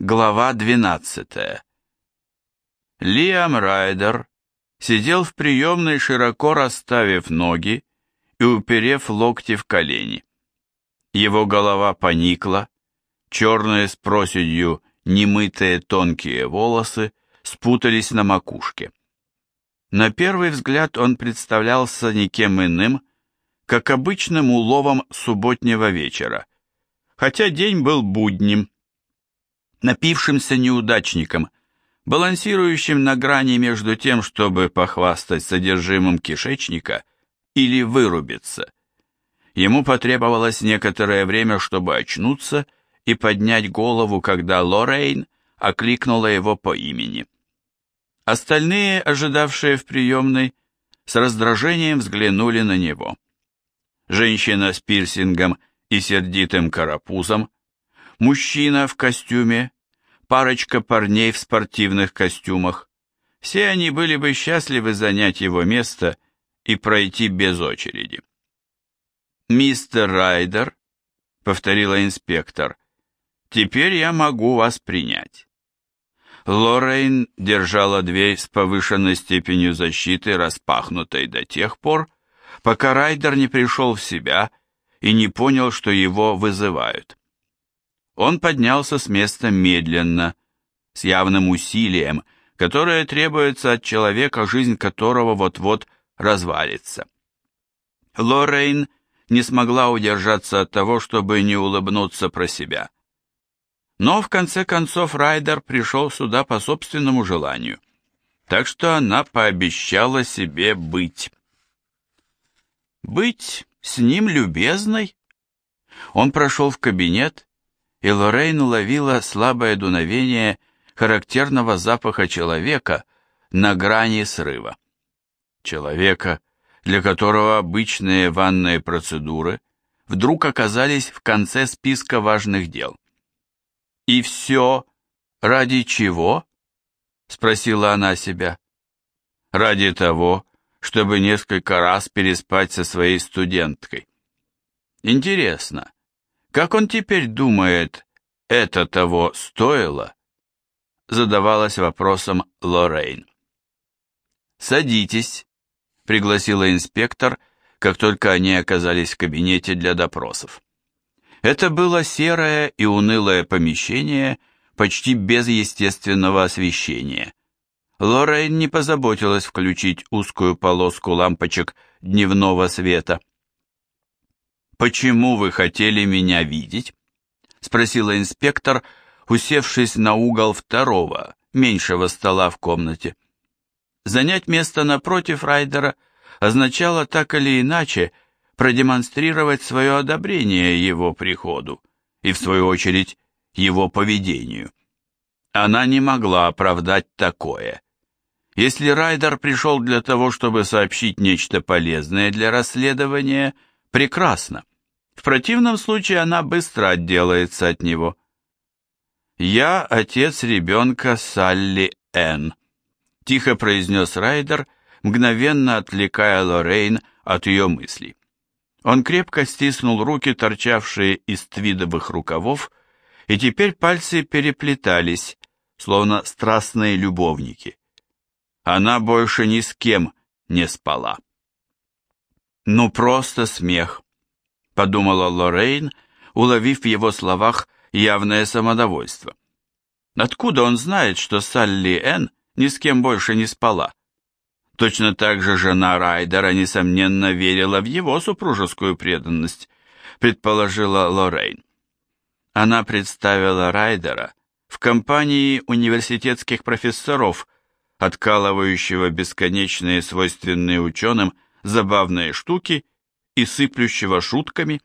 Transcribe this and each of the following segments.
Глава 12. Лиам Райдер сидел в приемной, широко расставив ноги и уперев локти в колени. Его голова поникла, черные с проседью немытые тонкие волосы спутались на макушке. На первый взгляд он представлялся никем иным, как обычным уловом субботнего вечера, хотя день был будним, напившимся неудачником, балансирующим на грани между тем, чтобы похвастать содержимым кишечника или вырубиться. Ему потребовалось некоторое время, чтобы очнуться и поднять голову, когда Лоррейн окликнула его по имени. Остальные, ожидавшие в приемной, с раздражением взглянули на него. Женщина с пирсингом и сердитым карапузом, мужчина в костюме, парочка парней в спортивных костюмах. Все они были бы счастливы занять его место и пройти без очереди. «Мистер Райдер», — повторила инспектор, — «теперь я могу вас принять». Лоррейн держала дверь с повышенной степенью защиты распахнутой до тех пор, пока Райдер не пришел в себя и не понял, что его вызывают. Он поднялся с места медленно, с явным усилием, которое требуется от человека, жизнь которого вот-вот развалится. Лоррейн не смогла удержаться от того, чтобы не улыбнуться про себя. Но в конце концов Райдер пришел сюда по собственному желанию, так что она пообещала себе быть. Быть с ним любезной? Он прошел в кабинет и Лоррейн уловила слабое дуновение характерного запаха человека на грани срыва. Человека, для которого обычные ванные процедуры вдруг оказались в конце списка важных дел. «И все ради чего?» — спросила она себя. «Ради того, чтобы несколько раз переспать со своей студенткой. Интересно, как он теперь думает, это того стоило? Задавалась вопросом Лоррейн. «Садитесь», — пригласила инспектор, как только они оказались в кабинете для допросов. Это было серое и унылое помещение, почти без естественного освещения. Лоррейн не позаботилась включить узкую полоску лампочек дневного света. «Почему вы хотели меня видеть?» — спросила инспектор, усевшись на угол второго, меньшего стола в комнате. Занять место напротив Райдера означало так или иначе продемонстрировать свое одобрение его приходу и, в свою очередь, его поведению. Она не могла оправдать такое. Если Райдер пришел для того, чтобы сообщить нечто полезное для расследования, прекрасно. В противном случае она быстро отделается от него. «Я отец ребенка Салли Энн», — тихо произнес Райдер, мгновенно отвлекая Лоррейн от ее мыслей. Он крепко стиснул руки, торчавшие из твидовых рукавов, и теперь пальцы переплетались, словно страстные любовники. Она больше ни с кем не спала. Ну просто смех, подумала Лоррейн, уловив в его словах явное самодовольство. Откуда он знает, что Салли Энн ни с кем больше не спала? Точно так же жена Райдера, несомненно, верила в его супружескую преданность, предположила Лоррейн. Она представила Райдера в компании университетских профессоров, откалывающего бесконечные свойственные ученым забавные штуки и сыплющего шутками.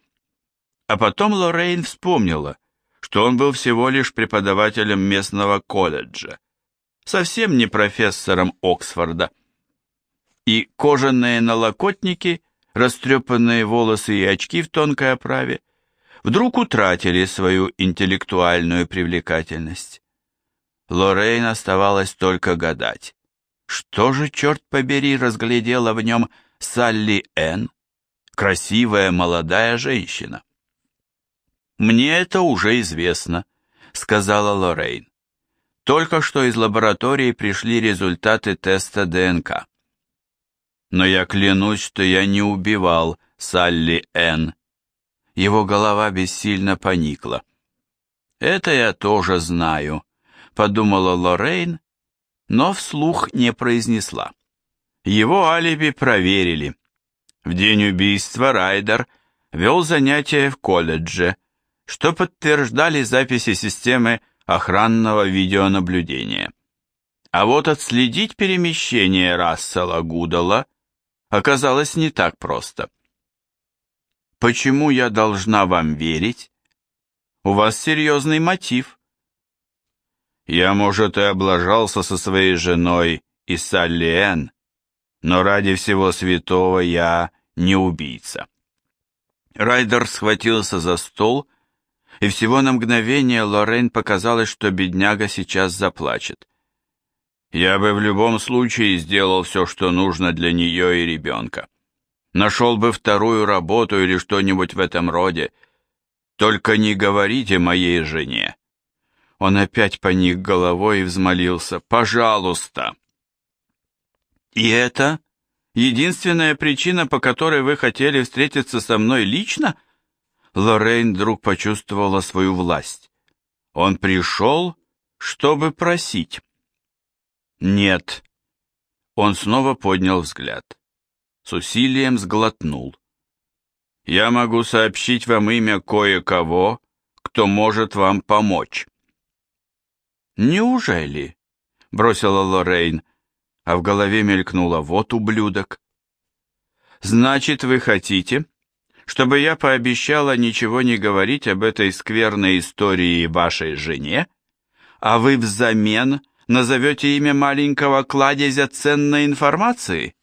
А потом Лоррейн вспомнила, что он был всего лишь преподавателем местного колледжа, совсем не профессором Оксфорда. И кожаные налокотники, растрепанные волосы и очки в тонкой оправе вдруг утратили свою интеллектуальную привлекательность. Лоррейн оставалось только гадать. Что же, черт побери, разглядела в нем Салли Энн? Красивая молодая женщина. Мне это уже известно, сказала Лоррейн. Только что из лаборатории пришли результаты теста ДНК. Но я клянусь, что я не убивал Салли Н. Его голова бессильно поникла. «Это я тоже знаю», — подумала Лоррейн, но вслух не произнесла. Его алиби проверили. В день убийства Райдер вел занятия в колледже, что подтверждали записи системы охранного видеонаблюдения. А вот отследить перемещение Рассела Гудала оказалось не так просто. Почему я должна вам верить? У вас серьезный мотив. Я, может, и облажался со своей женой и Салли Энн, но ради всего святого я не убийца. Райдер схватился за стол и всего на мгновение Лоррейн показалось, что бедняга сейчас заплачет. Я бы в любом случае сделал все, что нужно для нее и ребенка. Нашел бы вторую работу или что-нибудь в этом роде. Только не говорите моей жене. Он опять поник головой и взмолился. «Пожалуйста!» «И это единственная причина, по которой вы хотели встретиться со мной лично?» Лоррейн вдруг почувствовала свою власть. Он пришел, чтобы просить. Нет. Он снова поднял взгляд. С усилием сглотнул. Я могу сообщить вам имя кое-кого, кто может вам помочь. Неужели? Бросила Лоррейн, а в голове мелькнуло вот ублюдок. Значит, вы хотите, чтобы я пообещала ничего не говорить об этой скверной истории вашей жене, а вы взамен назовете имя маленького кладезя ценной информации?»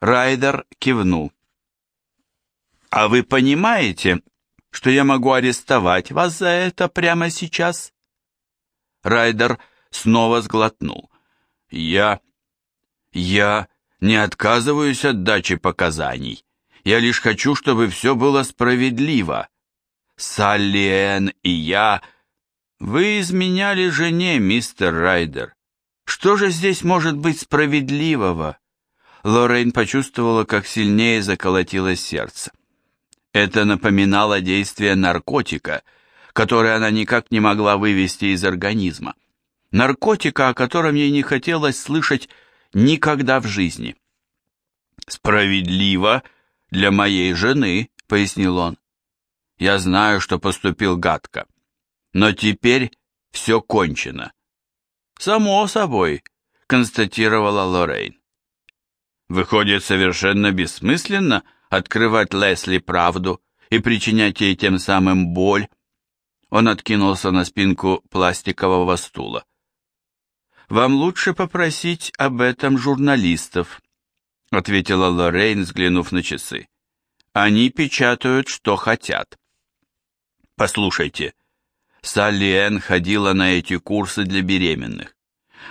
Райдер кивнул. «А вы понимаете, что я могу арестовать вас за это прямо сейчас?» Райдер снова сглотнул. «Я... я не отказываюсь от дачи показаний. Я лишь хочу, чтобы все было справедливо. Салли Энн и я... Вы изменяли жене, мистер Райдер. Что же здесь может быть справедливого? Лоррейн почувствовала, как сильнее заколотилось сердце. Это напоминало действие наркотика, которое она никак не могла вывести из организма. Наркотика, о котором ей не хотелось слышать никогда в жизни. «Справедливо для моей жены», — пояснил он. «Я знаю, что поступил гадко, но теперь все кончено». «Само собой», — констатировала Лоррейн. «Выходит, совершенно бессмысленно открывать Лесли правду и причинять ей тем самым боль». Он откинулся на спинку пластикового стула. «Вам лучше попросить об этом журналистов», — ответила Лоррейн, взглянув на часы. «Они печатают, что хотят». «Послушайте, Салли Энн ходила на эти курсы для беременных.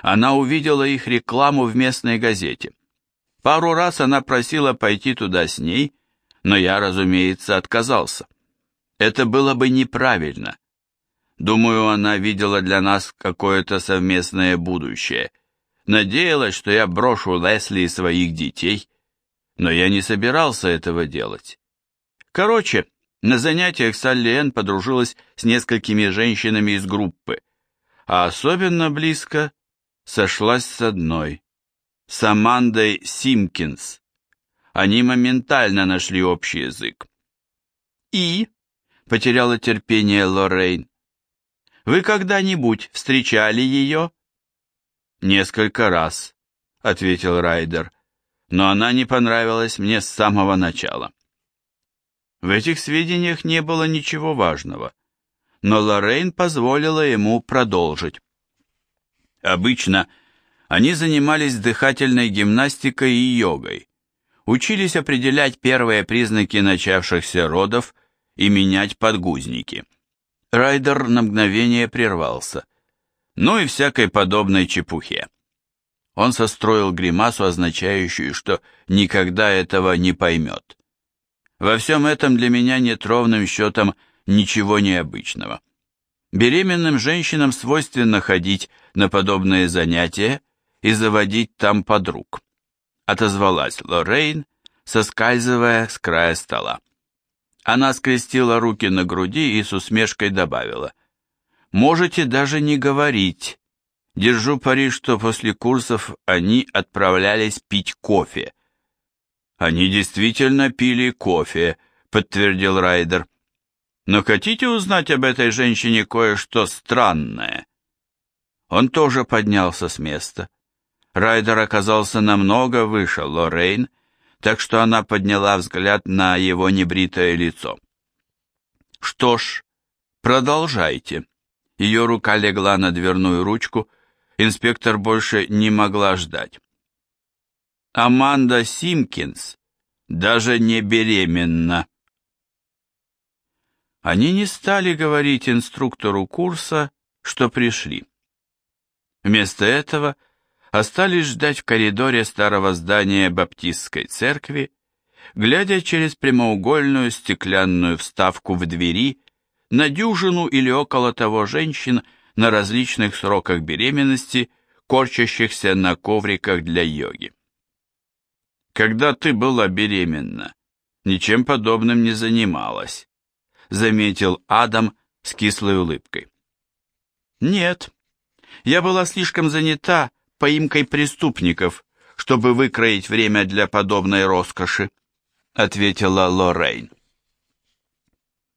Она увидела их рекламу в местной газете. Пару раз она просила пойти туда с ней, но я, разумеется, отказался. Это было бы неправильно. Думаю, она видела для нас какое-то совместное будущее — Надеялась, что я брошу Лесли и своих детей, но я не собирался этого делать. Короче, на занятиях Салли Энн подружилась с несколькими женщинами из группы, а особенно близко сошлась с одной, с Амандой Симкинс. Они моментально нашли общий язык. «И?» — потеряла терпение Лоррейн. «Вы когда-нибудь встречали ее?» «Несколько раз», — ответил Райдер, «но она не понравилась мне с самого начала». В этих сведениях не было ничего важного, но Лоррейн позволила ему продолжить. Обычно они занимались дыхательной гимнастикой и йогой, учились определять первые признаки начавшихся родов и менять подгузники. Райдер на мгновение прервался – ну и всякой подобной чепухе. Он состроил гримасу, означающую, что никогда этого не поймет. Во всем этом для меня нет ровным счетом ничего необычного. Беременным женщинам свойственно ходить на подобные занятия и заводить там подруг. Отозвалась Лоррейн, соскальзывая с края стола. Она скрестила руки на груди и с усмешкой добавила. «Можете даже не говорить. Держу пари, что после курсов они отправлялись пить кофе». «Они действительно пили кофе», — подтвердил Райдер. «Но хотите узнать об этой женщине кое-что странное?» Он тоже поднялся с места. Райдер оказался намного выше Лоррейн, так что она подняла взгляд на его небритое лицо. «Что ж, продолжайте». Ее рука легла на дверную ручку, инспектор больше не могла ждать. Аманда Симкинс даже не беременна. Они не стали говорить инструктору курса, что пришли. Вместо этого остались ждать в коридоре старого здания Баптистской церкви, глядя через прямоугольную стеклянную вставку в двери на дюжину или около того женщин на различных сроках беременности, корчащихся на ковриках для йоги. Когда ты была беременна, ничем подобным не занималась, заметил Адам с кислой улыбкой. Нет, я была слишком занята поимкой преступников, чтобы выкроить время для подобной роскоши», ответила Лоррейн.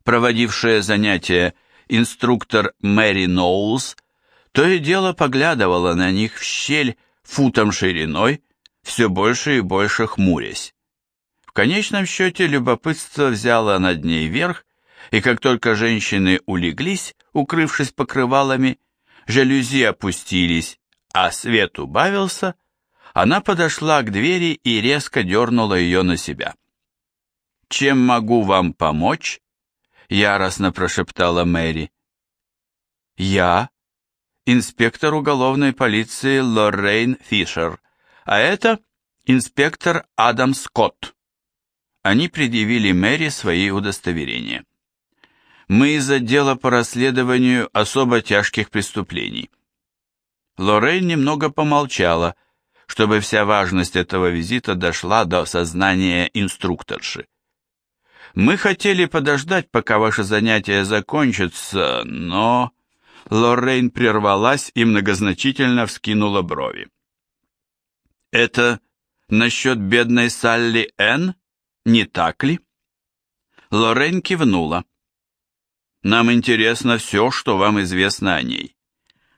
Проводившая занятия инструктор Мэри Ноулс то и дело поглядывала на них в щель футом шириной, все больше и больше хмурясь. В конечном счете любопытство взяло над ней верх, и как только женщины улеглись, укрывшись покрывалами, жалюзи опустились, а свет убавился, она подошла к двери и резко дернула ее на себя. «Чем могу вам помочь?» — яростно прошептала Мэри. «Я — инспектор уголовной полиции Лоррейн Фишер, а это инспектор Адам Скотт». Они предъявили Мэри свои удостоверения. «Мы из отдела по расследованию особо тяжких преступлений». Лоррейн немного помолчала, чтобы вся важность этого визита дошла до сознания инструкторши. «Мы хотели подождать, пока ваше занятие закончится, но...» Лоррейн прервалась и многозначительно вскинула брови. «Это насчет бедной Салли Н, не так ли?» Лоррейн кивнула. «Нам интересно все, что вам известно о ней.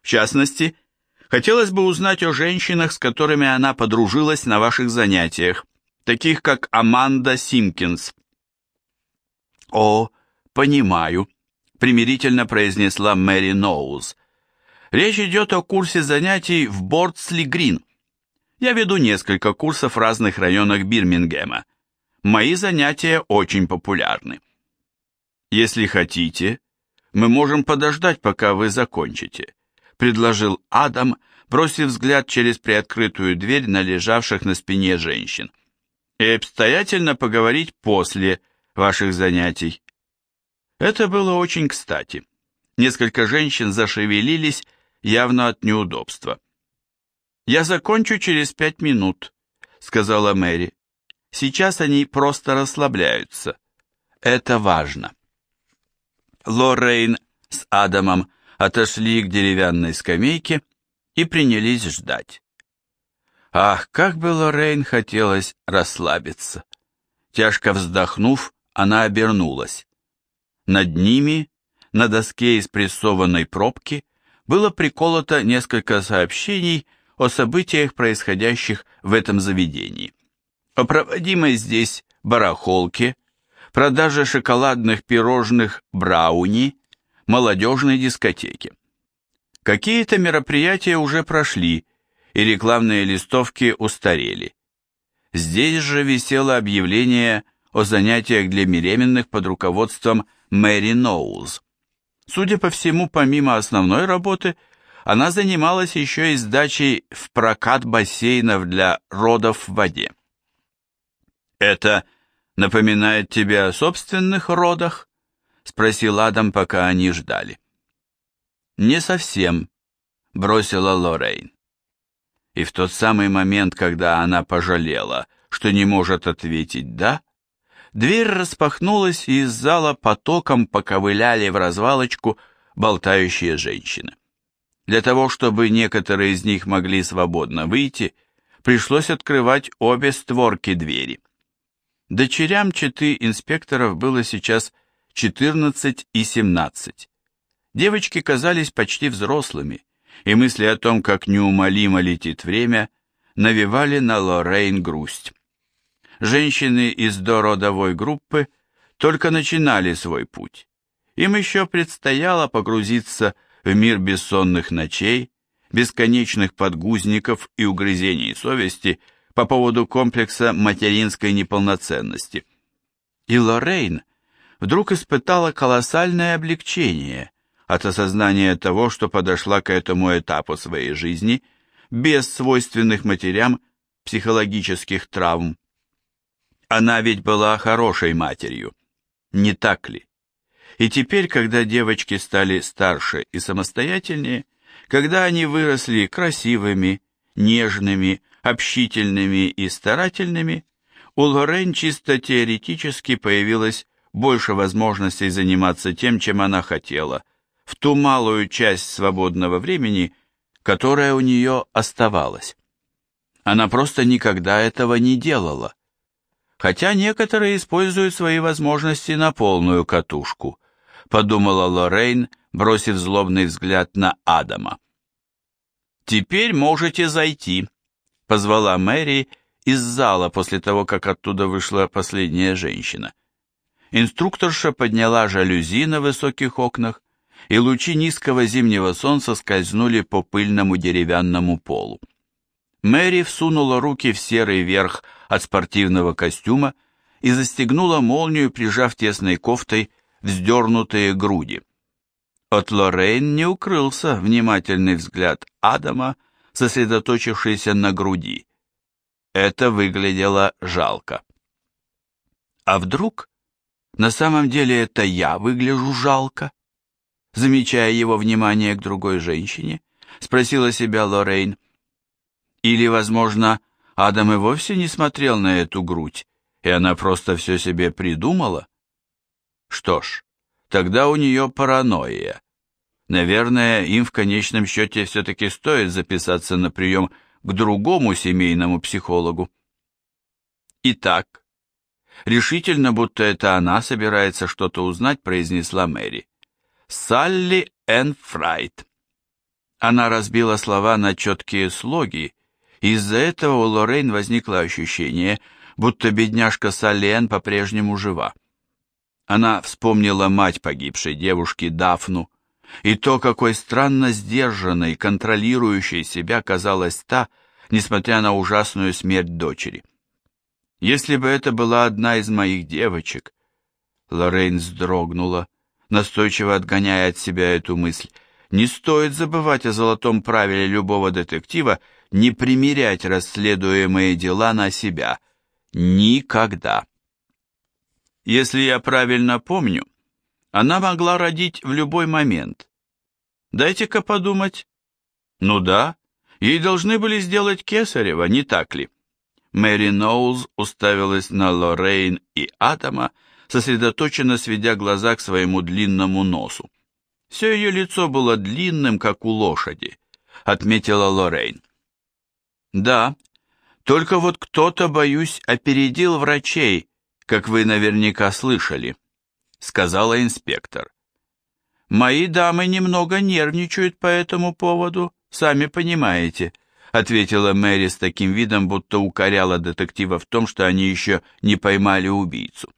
В частности, Хотелось бы узнать о женщинах, с которыми она подружилась на ваших занятиях, таких как Аманда Симкинс. О, понимаю, примирительно произнесла Мэри Ноуз. Речь идет о курсе занятий в Бордсли Грин. Я веду несколько курсов в разных районах Бирмингема. Мои занятия очень популярны. Если хотите, мы можем подождать, пока вы закончите предложил Адам, бросив взгляд через приоткрытую дверь на лежавших на спине женщин. И обстоятельно поговорить после ваших занятий. Это было очень кстати. Несколько женщин зашевелились, явно от неудобства. «Я закончу через пять минут», — сказала Мэри. «Сейчас они просто расслабляются. Это важно». Лоррейн с Адамом отошли к деревянной скамейке и принялись ждать. Ах, как бы Лоррейн хотелось расслабиться. Тяжко вздохнув, она обернулась. Над ними, на доске из прессованной пробки, было приколото несколько сообщений о событиях, происходящих в этом заведении. О проводимой здесь барахолке, продаже шоколадных пирожных брауни молодежной дискотеки. Какие-то мероприятия уже прошли, и рекламные листовки устарели. Здесь же висело объявление о занятиях для беременных под руководством Мэри Ноулз. Судя по всему, помимо основной работы, она занималась еще и сдачей в прокат бассейнов для родов в воде. «Это напоминает тебе о собственных родах?» — спросил Адам, пока они ждали. «Не совсем», — бросила Лоррейн. И в тот самый момент, когда она пожалела, что не может ответить «да», дверь распахнулась, и из зала потоком поковыляли в развалочку болтающие женщины. Для того, чтобы некоторые из них могли свободно выйти, пришлось открывать обе створки двери. Дочерям четы инспекторов было сейчас 14 и 17. Девочки казались почти взрослыми, и мысли о том, как неумолимо летит время, навевали на Лоррейн грусть. Женщины из дородовой группы только начинали свой путь. Им еще предстояло погрузиться в мир бессонных ночей, бесконечных подгузников и угрызений совести по поводу комплекса материнской неполноценности. И Лоррейн вдруг испытала колоссальное облегчение от осознания того, что подошла к этому этапу своей жизни без свойственных матерям психологических травм. Она ведь была хорошей матерью, не так ли? И теперь, когда девочки стали старше и самостоятельнее, когда они выросли красивыми, нежными, общительными и старательными, у Лорен чисто теоретически появилось больше возможностей заниматься тем, чем она хотела, в ту малую часть свободного времени, которая у нее оставалась. Она просто никогда этого не делала. Хотя некоторые используют свои возможности на полную катушку, подумала Лоррейн, бросив злобный взгляд на Адама. «Теперь можете зайти», — позвала Мэри из зала после того, как оттуда вышла последняя женщина. Инструкторша подняла жалюзи на высоких окнах, и лучи низкого зимнего солнца скользнули по пыльному деревянному полу. Мэри всунула руки в серый верх от спортивного костюма и застегнула молнию, прижав тесной кофтой вздернутые груди. От Лоррейн не укрылся внимательный взгляд Адама, сосредоточившийся на груди. Это выглядело жалко. А вдруг на самом деле это я выгляжу жалко? Замечая его внимание к другой женщине, спросила себя Лоррейн. Или, возможно, Адам и вовсе не смотрел на эту грудь, и она просто все себе придумала? Что ж, тогда у нее паранойя. Наверное, им в конечном счете все-таки стоит записаться на прием к другому семейному психологу. Итак, решительно, будто это она собирается что-то узнать, произнесла Мэри. Салли Энн Фрайт. Она разбила слова на четкие слоги, из-за этого у Лоррейн возникло ощущение, будто бедняжка Салли Энн по-прежнему жива. Она вспомнила мать погибшей девушки Дафну, и то, какой странно сдержанной, контролирующей себя казалась та, несмотря на ужасную смерть дочери. Если бы это была одна из моих девочек, Лоррейн вздрогнула, настойчиво отгоняя от себя эту мысль, не стоит забывать о золотом правиле любого детектива не примерять расследуемые дела на себя. Никогда. Если я правильно помню, она могла родить в любой момент. Дайте-ка подумать. Ну да, ей должны были сделать кесарево, не так ли? Мэри Ноулз уставилась на Лоррейн и Атома, сосредоточенно сведя глаза к своему длинному носу. Все ее лицо было длинным, как у лошади, отметила Лоррейн. Да, только вот кто-то, боюсь, опередил врачей, как вы наверняка слышали», — сказала инспектор. «Мои дамы немного нервничают по этому поводу, сами понимаете», — ответила Мэри с таким видом, будто укоряла детектива в том, что они еще не поймали убийцу.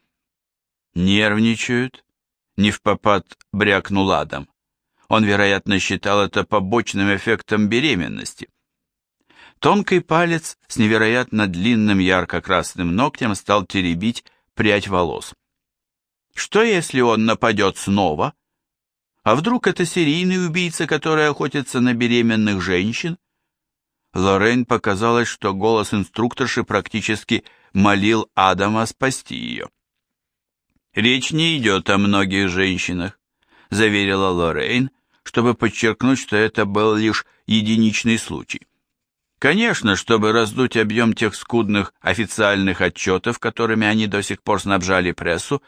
«Нервничают?» — не в попад брякнул Адам. Он, вероятно, считал это побочным эффектом беременности. Тонкий палец с невероятно длинным ярко-красным ногтем стал теребить прядь волос. Что, если он нападет снова? А вдруг это серийный убийца, который охотится на беременных женщин? Лоррейн показалось, что голос инструкторши практически молил Адама спасти ее. «Речь не идет о многих женщинах», — заверила Лоррейн, чтобы подчеркнуть, что это был лишь единичный случай. Конечно, чтобы раздуть объем тех скудных официальных отчетов, которыми они до сих пор снабжали прессу,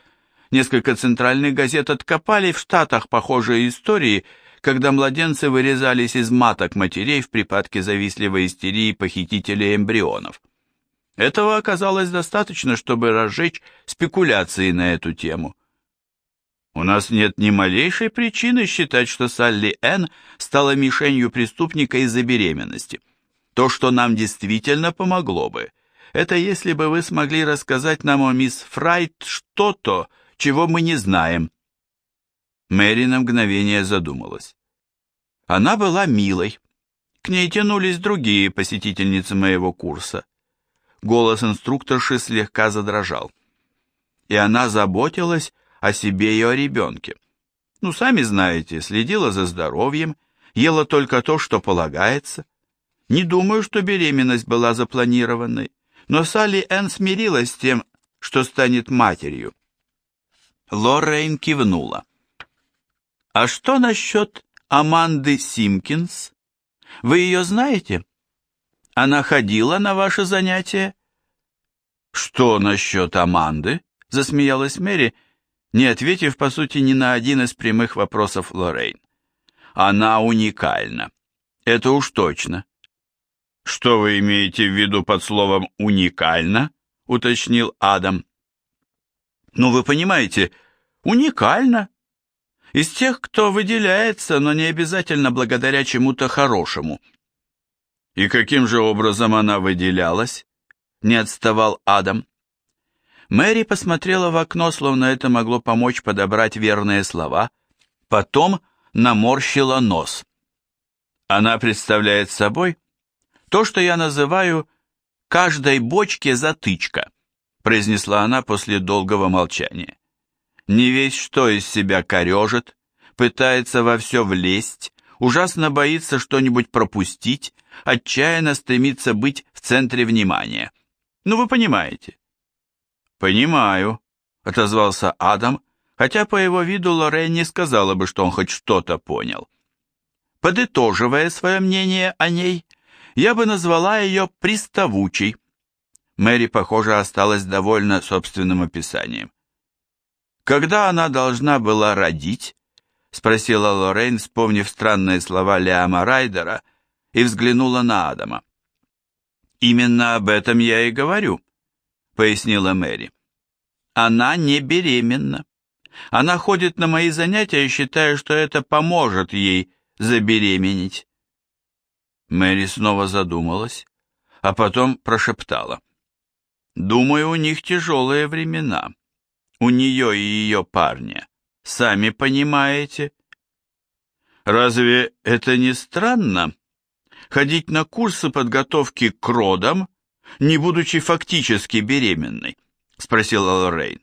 несколько центральных газет откопали в Штатах похожие истории, когда младенцы вырезались из маток матерей в припадке завистливой истерии похитителей эмбрионов. Этого оказалось достаточно, чтобы разжечь спекуляции на эту тему. У нас нет ни малейшей причины считать, что Салли Энн стала мишенью преступника из-за беременности. То, что нам действительно помогло бы, это если бы вы смогли рассказать нам о мисс Фрайт что-то, чего мы не знаем. Мэри на мгновение задумалась. Она была милой. К ней тянулись другие посетительницы моего курса. Голос инструкторши слегка задрожал. И она заботилась о себе и о ребенке. Ну, сами знаете, следила за здоровьем, ела только то, что полагается. Не думаю, что беременность была запланированной, но Салли Энн смирилась с тем, что станет матерью. Лоррейн кивнула. «А что насчет Аманды Симкинс? Вы ее знаете? Она ходила на ваши занятия?» «Что насчет Аманды?» — засмеялась Мэри, не ответив, по сути, ни на один из прямых вопросов Лоррейн. «Она уникальна. Это уж точно. «Что вы имеете в виду под словом «уникально»?» — уточнил Адам. «Ну, вы понимаете, уникально. Из тех, кто выделяется, но не обязательно благодаря чему-то хорошему». «И каким же образом она выделялась?» — не отставал Адам. Мэри посмотрела в окно, словно это могло помочь подобрать верные слова, потом наморщила нос. Она представляет собой то, что я называю «каждой бочке затычка», произнесла она после долгого молчания. Не весь что из себя корежит, пытается во все влезть, ужасно боится что-нибудь пропустить, отчаянно стремится быть в центре внимания. Ну, вы понимаете. Понимаю, отозвался Адам, хотя по его виду Лорен не сказала бы, что он хоть что-то понял. Подытоживая свое мнение о ней, я бы назвала ее приставучей. Мэри, похоже, осталась довольна собственным описанием. «Когда она должна была родить?» — спросила Лоррейн, вспомнив странные слова Лиама Райдера, и взглянула на Адама. «Именно об этом я и говорю», — пояснила Мэри. «Она не беременна. Она ходит на мои занятия и считает, что это поможет ей забеременеть. Мэри снова задумалась, а потом прошептала. «Думаю, у них тяжелые времена. У нее и ее парня. Сами понимаете». «Разве это не странно? Ходить на курсы подготовки к родам, не будучи фактически беременной?» — спросила Лоррейн.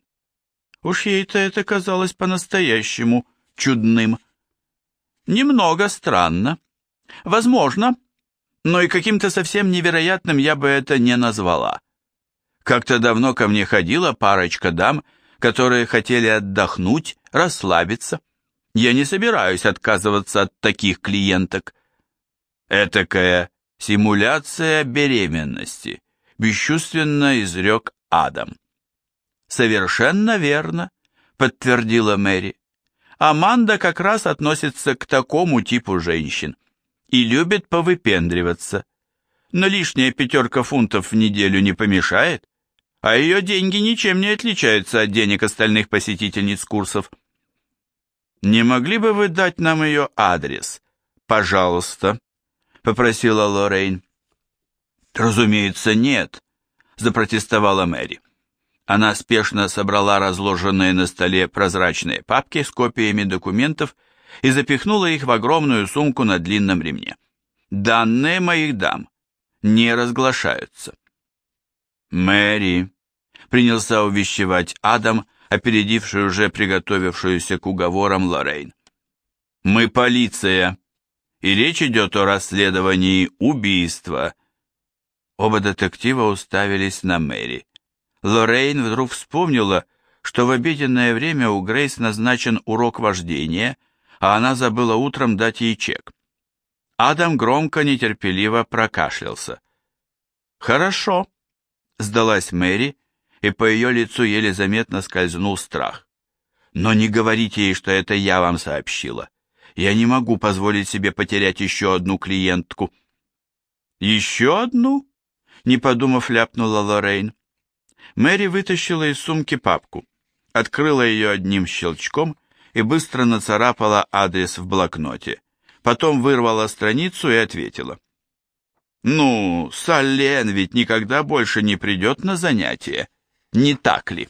Уж ей-то это казалось по-настоящему чудным. «Немного странно. Возможно, но и каким-то совсем невероятным я бы это не назвала. Как-то давно ко мне ходила парочка дам, которые хотели отдохнуть, расслабиться. Я не собираюсь отказываться от таких клиенток. Этакая симуляция беременности, бесчувственно изрек Адам. Совершенно верно, подтвердила Мэри. Аманда как раз относится к такому типу женщин и любит повыпендриваться. Но лишняя пятерка фунтов в неделю не помешает, а ее деньги ничем не отличаются от денег остальных посетительниц курсов. «Не могли бы вы дать нам ее адрес, пожалуйста?» — попросила Лоррейн. «Разумеется, нет», — запротестовала Мэри. Она спешно собрала разложенные на столе прозрачные папки с копиями документов и запихнула их в огромную сумку на длинном ремне. Данные моих дам не разглашаются. Мэри, принялся увещевать Адам, опередивший уже приготовившуюся к уговорам Лоррейн. Мы полиция, и речь идет о расследовании убийства. Оба детектива уставились на Мэри. Лоррейн вдруг вспомнила, что в обеденное время у Грейс назначен урок вождения – а она забыла утром дать ей чек. Адам громко, нетерпеливо прокашлялся. «Хорошо», — сдалась Мэри, и по ее лицу еле заметно скользнул страх. «Но не говорите ей, что это я вам сообщила. Я не могу позволить себе потерять еще одну клиентку». «Еще одну?» — не подумав, ляпнула Лоррейн. Мэри вытащила из сумки папку, открыла ее одним щелчком и быстро нацарапала адрес в блокноте. Потом вырвала страницу и ответила. «Ну, Саллен ведь никогда больше не придет на занятия, не так ли?»